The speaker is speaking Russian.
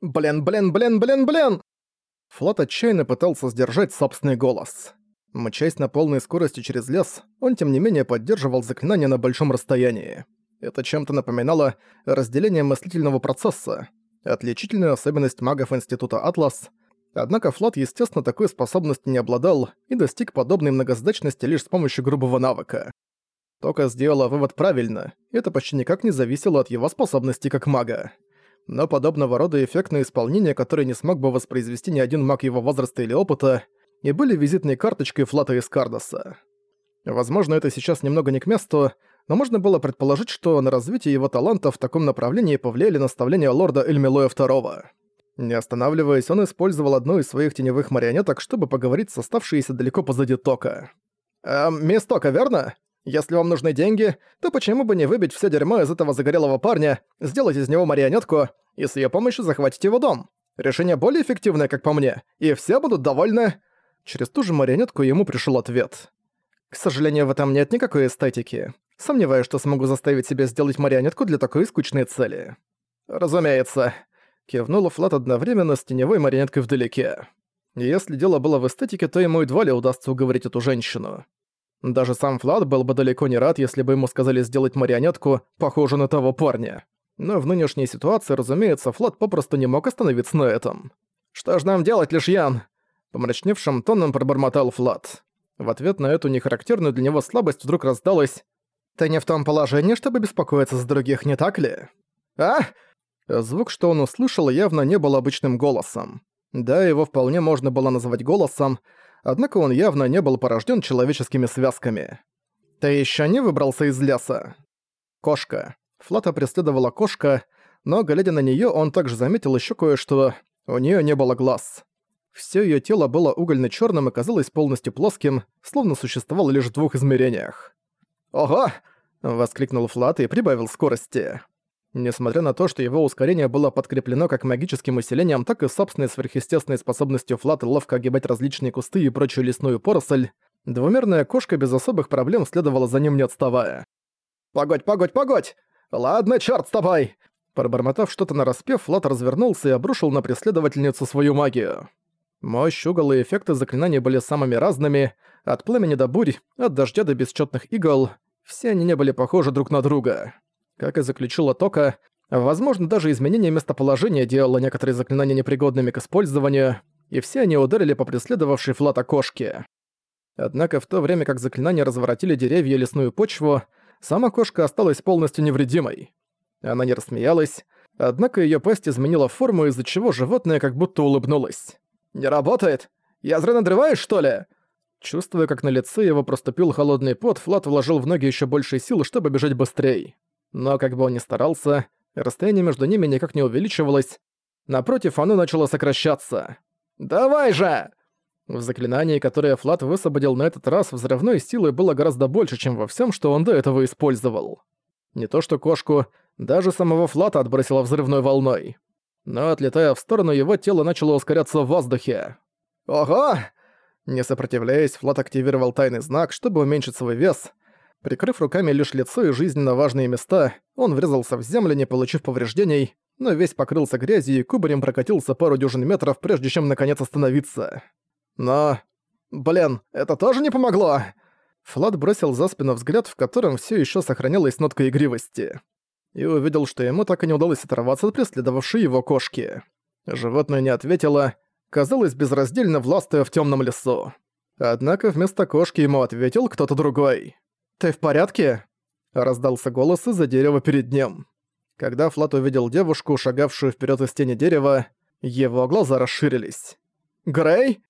Блин, блин, блин, блин, блин! Флот отчаянно пытался сдержать собственный голос. Мчась на полной скорости через лес, он тем не менее поддерживал заклинание на большом расстоянии. Это чем-то напоминало разделение мыслительного процесса, отличительную особенность магов Института Атлас. Однако Флот, естественно, такой способности не обладал и достиг подобной многозадачности лишь с помощью грубого навыка. Тока сделала вывод правильно, это почти никак не зависело от его способности как мага. Но подобного рода эффектные исполнения, которые не смог бы воспроизвести ни один маг его возраста или опыта, и были визитной карточкой Флата из Кардоса. Возможно, это сейчас немного не к месту, но можно было предположить, что на развитие его талантов в таком направлении повлияли наставления лорда Эльмилоя II. Не останавливаясь, он использовал одну из своих теневых марионеток, чтобы поговорить с оставшейся далеко позади Тока. «Эм, мисс Тока, верно? Если вам нужны деньги, то почему бы не выбить все дерьмо из этого загорелого парня, сделать из него марионетку и с ее помощью захватить его дом? Решение более эффективное, как по мне, и все будут довольны». Через ту же марионетку ему пришел ответ. «К сожалению, в этом нет никакой эстетики. Сомневаюсь, что смогу заставить себя сделать марионетку для такой скучной цели». «Разумеется», — кивнул Флат одновременно с теневой марионеткой вдалеке. Если дело было в эстетике, то ему едва ли удастся уговорить эту женщину. Даже сам Флат был бы далеко не рад, если бы ему сказали сделать марионетку, похожую на того парня. Но в нынешней ситуации, разумеется, Флат попросту не мог остановиться на этом. «Что ж нам делать, лишь Ян?» Помрачневшим тоном пробормотал Флат. В ответ на эту нехарактерную для него слабость вдруг раздалась «Ты не в том положении, чтобы беспокоиться за других, не так ли?» «А?» Звук, что он услышал, явно не был обычным голосом. Да, его вполне можно было назвать голосом, однако он явно не был порожден человеческими связками. «Ты еще не выбрался из леса?» Кошка. Флата преследовала кошка, но, глядя на нее, он также заметил еще кое-что. У нее не было глаз. Всё её тело было угольно-чёрным и казалось полностью плоским, словно существовало лишь в двух измерениях. «Ого!» — воскликнул Флат и прибавил скорости. Несмотря на то, что его ускорение было подкреплено как магическим усилением, так и собственной сверхъестественной способностью Флата ловко огибать различные кусты и прочую лесную поросль, двумерная кошка без особых проблем следовала за ним не отставая. «Погодь, погодь, погодь! Ладно, чёрт с тобой!» Пробормотав что-то нараспев, Флат развернулся и обрушил на преследовательницу свою магию. Мощь, угол и эффекты заклинаний были самыми разными, от племени до бурь, от дождя до бесчетных игл. Все они не были похожи друг на друга. Как и заключила Тока, возможно, даже изменение местоположения делало некоторые заклинания непригодными к использованию, и все они ударили по преследовавшей флата кошке. Однако в то время как заклинания разворотили деревья и лесную почву, сама кошка осталась полностью невредимой. Она не рассмеялась, однако ее пасть изменила форму, из-за чего животное как будто улыбнулось. «Не работает? Я зря надрываюсь, что ли?» Чувствуя, как на лице его проступил холодный пот, Флат вложил в ноги еще больше сил, чтобы бежать быстрее. Но как бы он ни старался, расстояние между ними никак не увеличивалось. Напротив, оно начало сокращаться. «Давай же!» В заклинании, которое Флат высвободил на этот раз, взрывной силы было гораздо больше, чем во всем, что он до этого использовал. Не то что кошку, даже самого Флата отбросило взрывной волной но, отлетая в сторону, его тело начало ускоряться в воздухе. «Ого!» Не сопротивляясь, Флот активировал тайный знак, чтобы уменьшить свой вес. Прикрыв руками лишь лицо и жизненно важные места, он врезался в землю, не получив повреждений, но весь покрылся грязью и кубарем прокатился пару дюжин метров, прежде чем наконец остановиться. Но... Блин, это тоже не помогло! Флат бросил за спину взгляд, в котором все еще сохранялась нотка игривости и увидел, что ему так и не удалось оторваться от преследовавшей его кошки. Животное не ответило, казалось безраздельно властвуя в темном лесу. Однако вместо кошки ему ответил кто-то другой. «Ты в порядке?» – раздался голос из-за дерева перед ним. Когда Флат увидел девушку, шагавшую вперед из тени дерева, его глаза расширились. «Грей?»